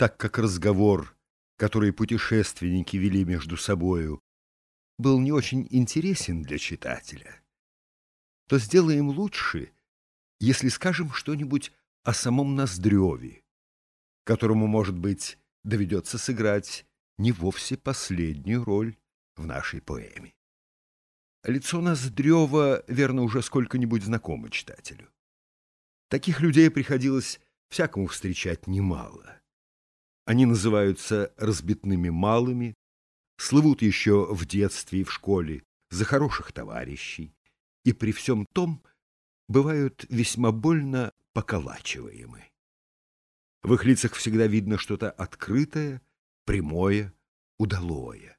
так как разговор, который путешественники вели между собою, был не очень интересен для читателя, то сделаем лучше, если скажем что-нибудь о самом Ноздреве, которому, может быть, доведется сыграть не вовсе последнюю роль в нашей поэме. Лицо Ноздрева, верно, уже сколько-нибудь знакомо читателю. Таких людей приходилось всякому встречать немало. Они называются разбитными малыми, слывут еще в детстве и в школе за хороших товарищей, и при всем том бывают весьма больно поколачиваемы. В их лицах всегда видно что-то открытое, прямое, удалое.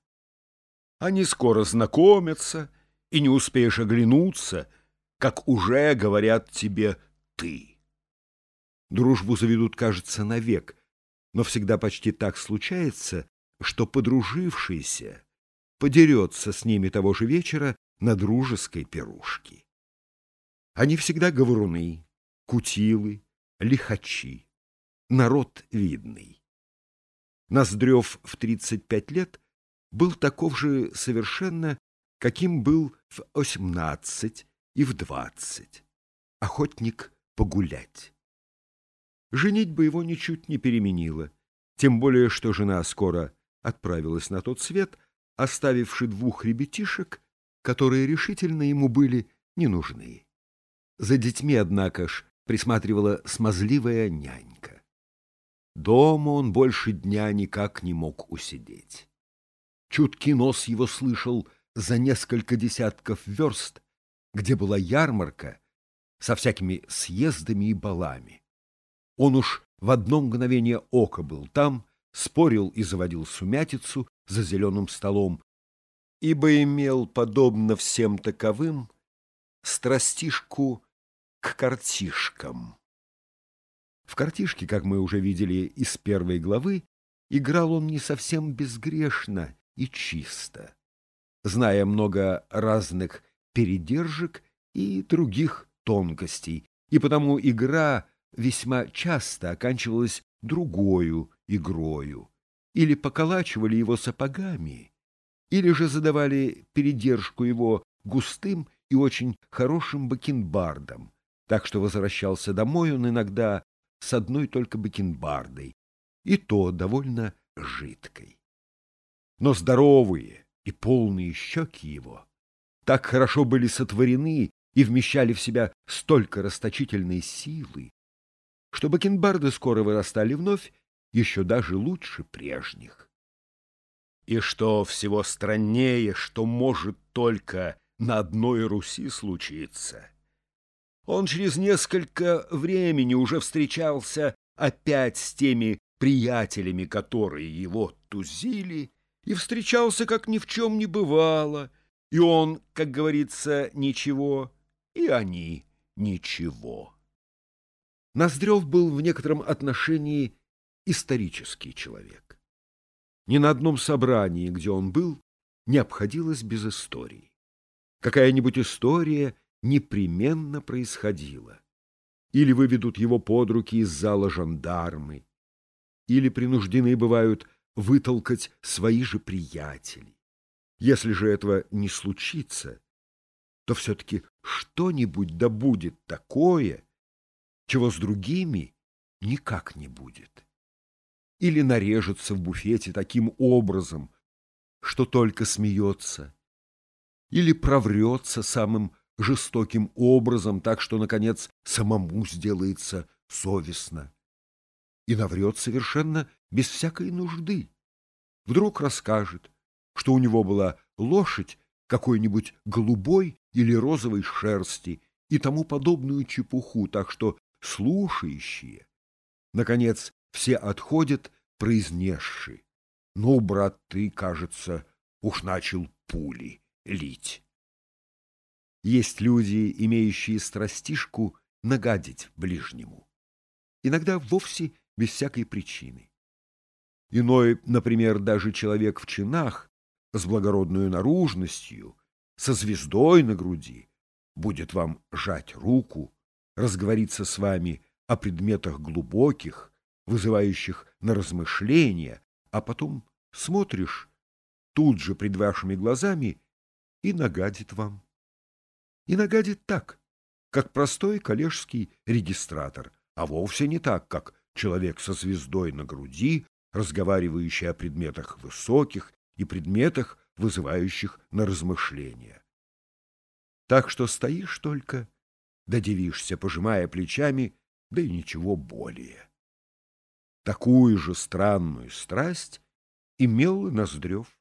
Они скоро знакомятся, и не успеешь оглянуться, как уже говорят тебе «ты». Дружбу заведут, кажется, навек, но всегда почти так случается, что подружившийся подерется с ними того же вечера на дружеской пирушке. Они всегда говоруны, кутилы, лихачи, народ видный. Ноздрев в 35 лет был таков же совершенно, каким был в 18 и в 20. Охотник погулять. Женить бы его ничуть не переменила, тем более, что жена скоро отправилась на тот свет, оставивши двух ребятишек, которые решительно ему были не нужны. За детьми, однако ж, присматривала смазливая нянька. Дома он больше дня никак не мог усидеть. Чуткий нос его слышал за несколько десятков верст, где была ярмарка со всякими съездами и балами. Он уж в одно мгновение ока был там, спорил и заводил сумятицу за зеленым столом, ибо имел, подобно всем таковым, страстишку к картишкам. В картишке, как мы уже видели из первой главы, играл он не совсем безгрешно и чисто, зная много разных передержек и других тонкостей, и потому игра весьма часто оканчивалась другою игрою, или поколачивали его сапогами, или же задавали передержку его густым и очень хорошим бакенбардом, так что возвращался домой он иногда с одной только бакенбардой, и то довольно жидкой. Но здоровые и полные щеки его так хорошо были сотворены и вмещали в себя столько расточительной силы, что бакенбарды скоро вырастали вновь, еще даже лучше прежних. И что всего страннее, что может только на одной Руси случиться. Он через несколько времени уже встречался опять с теми приятелями, которые его тузили, и встречался, как ни в чем не бывало, и он, как говорится, ничего, и они ничего. Ноздрев был в некотором отношении исторический человек. Ни на одном собрании, где он был, не обходилось без истории. Какая-нибудь история непременно происходила. Или выведут его под руки из зала жандармы, или принуждены бывают вытолкать свои же приятели. Если же этого не случится, то все-таки что-нибудь да будет такое, чего с другими никак не будет. Или нарежется в буфете таким образом, что только смеется, или проврется самым жестоким образом, так что, наконец, самому сделается совестно, и наврет совершенно без всякой нужды. Вдруг расскажет, что у него была лошадь какой-нибудь голубой или розовой шерсти и тому подобную чепуху, так что слушающие. Наконец, все отходят, произнесши. Ну, брат, ты, кажется, уж начал пули лить. Есть люди, имеющие страстишку нагадить ближнему. Иногда вовсе без всякой причины. Иной, например, даже человек в чинах, с благородной наружностью, со звездой на груди, будет вам жать руку, разговориться с вами о предметах глубоких, вызывающих на размышления, а потом смотришь тут же пред вашими глазами и нагадит вам. И нагадит так, как простой коллежский регистратор, а вовсе не так, как человек со звездой на груди, разговаривающий о предметах высоких и предметах, вызывающих на размышления. Так что стоишь только, да дивишься, пожимая плечами, да и ничего более. Такую же странную страсть имел Ноздрев